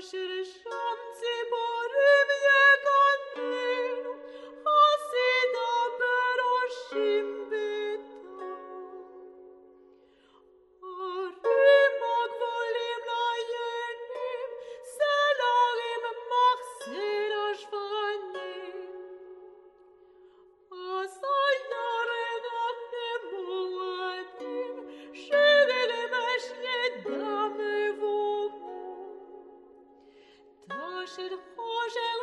Roger, Roger, Wilhelm, Botir,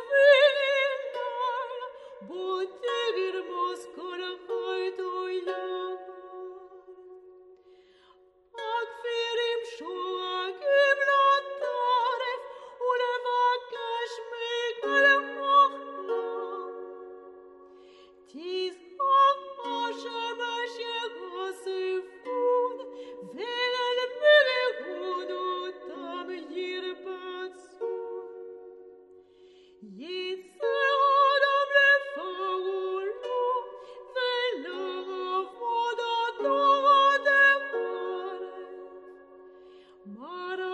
Mara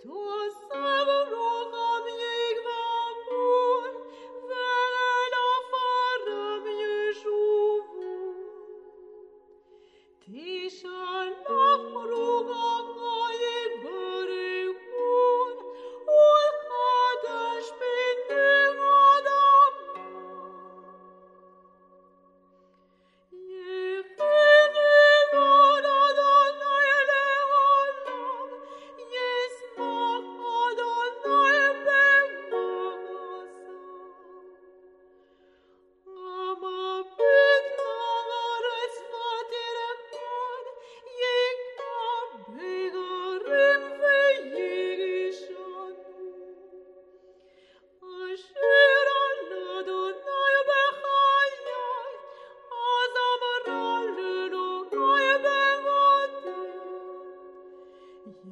Tu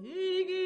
Hege